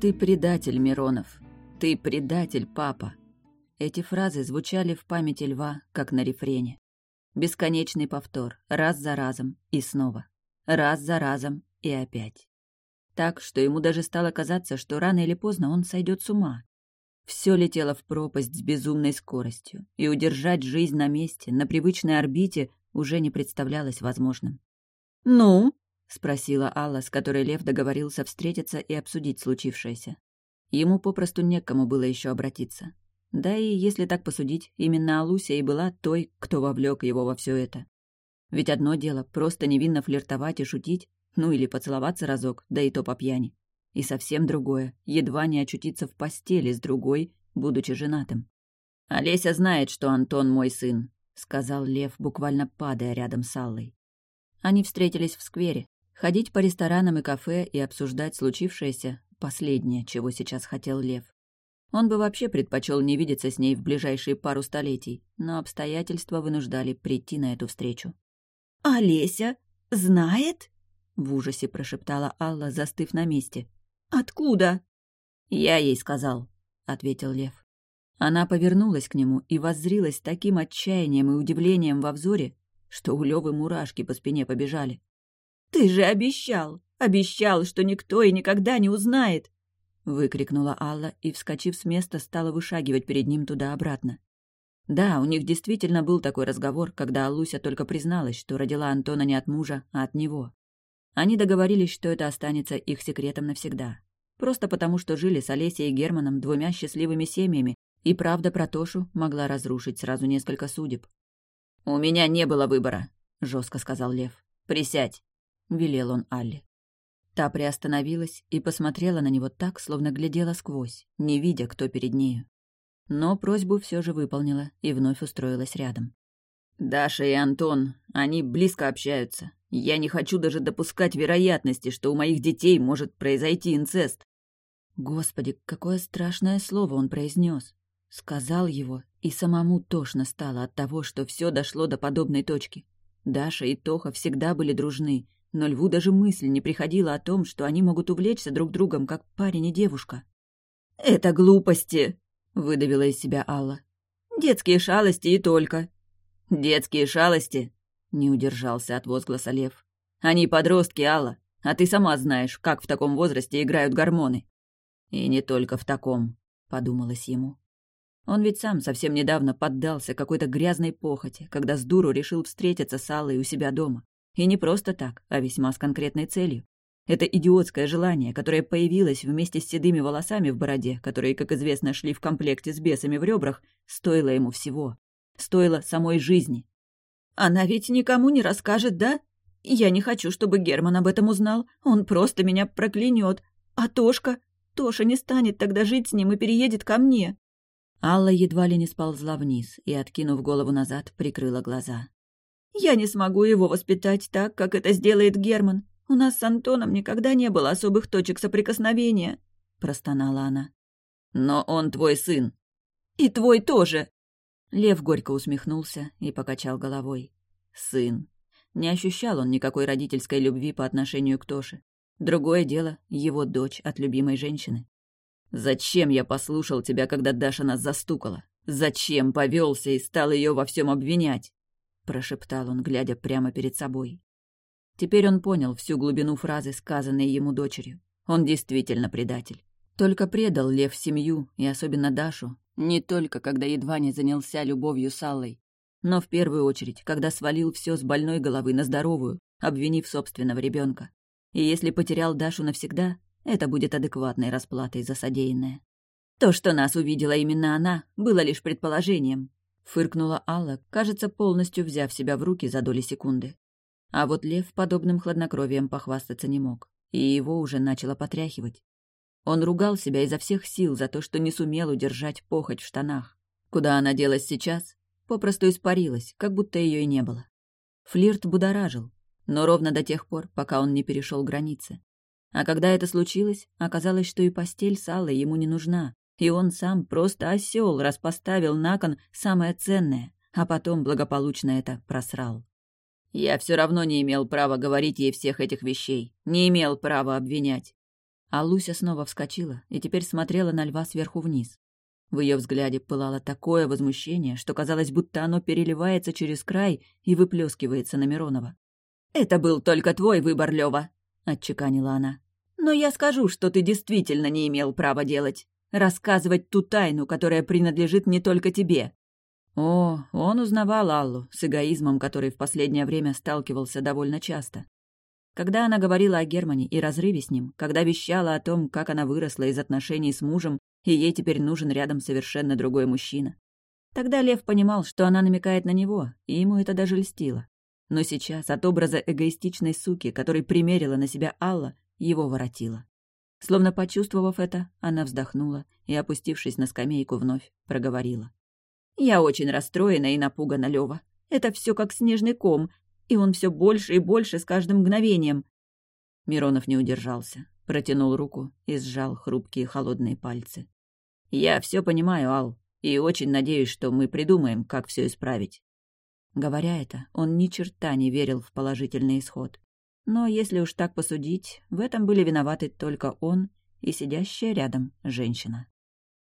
«Ты предатель, Миронов! Ты предатель, папа!» Эти фразы звучали в памяти льва, как на рефрене. Бесконечный повтор, раз за разом и снова. Раз за разом и опять. Так, что ему даже стало казаться, что рано или поздно он сойдет с ума. Все летело в пропасть с безумной скоростью, и удержать жизнь на месте, на привычной орбите, уже не представлялось возможным. «Ну?» — спросила Алла, с которой Лев договорился встретиться и обсудить случившееся. Ему попросту некому было еще обратиться. Да и, если так посудить, именно Алуся и была той, кто вовлек его во все это. Ведь одно дело — просто невинно флиртовать и шутить, ну или поцеловаться разок, да и то по пьяни. И совсем другое — едва не очутиться в постели с другой, будучи женатым. «Олеся знает, что Антон мой сын», — сказал Лев, буквально падая рядом с Аллой. Они встретились в сквере. Ходить по ресторанам и кафе и обсуждать случившееся — последнее, чего сейчас хотел Лев. Он бы вообще предпочел не видеться с ней в ближайшие пару столетий, но обстоятельства вынуждали прийти на эту встречу. «Олеся знает?» — в ужасе прошептала Алла, застыв на месте. «Откуда?» «Я ей сказал», — ответил Лев. Она повернулась к нему и воззрилась таким отчаянием и удивлением во взоре, что у Лёвы мурашки по спине побежали. «Ты же обещал! Обещал, что никто и никогда не узнает!» выкрикнула Алла и, вскочив с места, стала вышагивать перед ним туда-обратно. Да, у них действительно был такой разговор, когда Алуся только призналась, что родила Антона не от мужа, а от него. Они договорились, что это останется их секретом навсегда. Просто потому, что жили с Олесей и Германом двумя счастливыми семьями, и правда про Тошу могла разрушить сразу несколько судеб. «У меня не было выбора», — жестко сказал Лев. «Присядь», — велел он Алле. Та приостановилась и посмотрела на него так, словно глядела сквозь, не видя, кто перед нею. Но просьбу все же выполнила и вновь устроилась рядом. «Даша и Антон, они близко общаются. Я не хочу даже допускать вероятности, что у моих детей может произойти инцест». Господи, какое страшное слово он произнес. Сказал его, и самому тошно стало от того, что все дошло до подобной точки. Даша и Тоха всегда были дружны, но Льву даже мысль не приходила о том, что они могут увлечься друг другом, как парень и девушка. «Это глупости!» — выдавила из себя Алла. «Детские шалости и только». «Детские шалости?» — не удержался от возгласа Лев. «Они подростки, Алла, а ты сама знаешь, как в таком возрасте играют гормоны». «И не только в таком», — подумалось ему. Он ведь сам совсем недавно поддался какой-то грязной похоти, когда с дуру решил встретиться с Аллой у себя дома. И не просто так, а весьма с конкретной целью. Это идиотское желание, которое появилось вместе с седыми волосами в бороде, которые, как известно, шли в комплекте с бесами в ребрах, стоило ему всего. Стоило самой жизни. «Она ведь никому не расскажет, да? Я не хочу, чтобы Герман об этом узнал. Он просто меня проклянет. А Тошка? Тоша не станет тогда жить с ним и переедет ко мне». Алла едва ли не сползла вниз и, откинув голову назад, прикрыла глаза. Я не смогу его воспитать так, как это сделает Герман. У нас с Антоном никогда не было особых точек соприкосновения», — простонала она. «Но он твой сын». «И твой тоже». Лев горько усмехнулся и покачал головой. «Сын». Не ощущал он никакой родительской любви по отношению к Тоше. Другое дело — его дочь от любимой женщины. «Зачем я послушал тебя, когда Даша нас застукала? Зачем повелся и стал ее во всем обвинять?» Прошептал он, глядя прямо перед собой. Теперь он понял всю глубину фразы, сказанной ему дочерью. Он действительно предатель. Только предал Лев семью, и особенно Дашу, не только когда едва не занялся любовью с Аллой, но в первую очередь, когда свалил все с больной головы на здоровую, обвинив собственного ребенка. И если потерял Дашу навсегда, это будет адекватной расплатой за содеянное. То, что нас увидела именно она, было лишь предположением, Фыркнула Алла, кажется, полностью взяв себя в руки за доли секунды. А вот Лев подобным хладнокровием похвастаться не мог, и его уже начало потряхивать. Он ругал себя изо всех сил за то, что не сумел удержать похоть в штанах. Куда она делась сейчас? Попросту испарилась, как будто ее и не было. Флирт будоражил, но ровно до тех пор, пока он не перешел границы. А когда это случилось, оказалось, что и постель с Аллой ему не нужна, и он сам просто осел, раз поставил на кон самое ценное, а потом благополучно это просрал. Я все равно не имел права говорить ей всех этих вещей, не имел права обвинять. А Луся снова вскочила и теперь смотрела на льва сверху вниз. В ее взгляде пылало такое возмущение, что казалось, будто оно переливается через край и выплескивается на Миронова. «Это был только твой выбор, Лева, отчеканила она. «Но я скажу, что ты действительно не имел права делать. Рассказывать ту тайну, которая принадлежит не только тебе». О, он узнавал Аллу с эгоизмом, который в последнее время сталкивался довольно часто. Когда она говорила о Германе и разрыве с ним, когда вещала о том, как она выросла из отношений с мужем, и ей теперь нужен рядом совершенно другой мужчина. Тогда Лев понимал, что она намекает на него, и ему это даже льстило. Но сейчас от образа эгоистичной суки, который примерила на себя Алла, его воротило. Словно почувствовав это, она вздохнула и, опустившись на скамейку, вновь проговорила. «Я очень расстроена и напугана, Лёва. Это все как снежный ком, и он все больше и больше с каждым мгновением». Миронов не удержался, протянул руку и сжал хрупкие холодные пальцы. «Я все понимаю, Ал, и очень надеюсь, что мы придумаем, как все исправить». Говоря это, он ни черта не верил в положительный исход. Но если уж так посудить, в этом были виноваты только он и сидящая рядом женщина.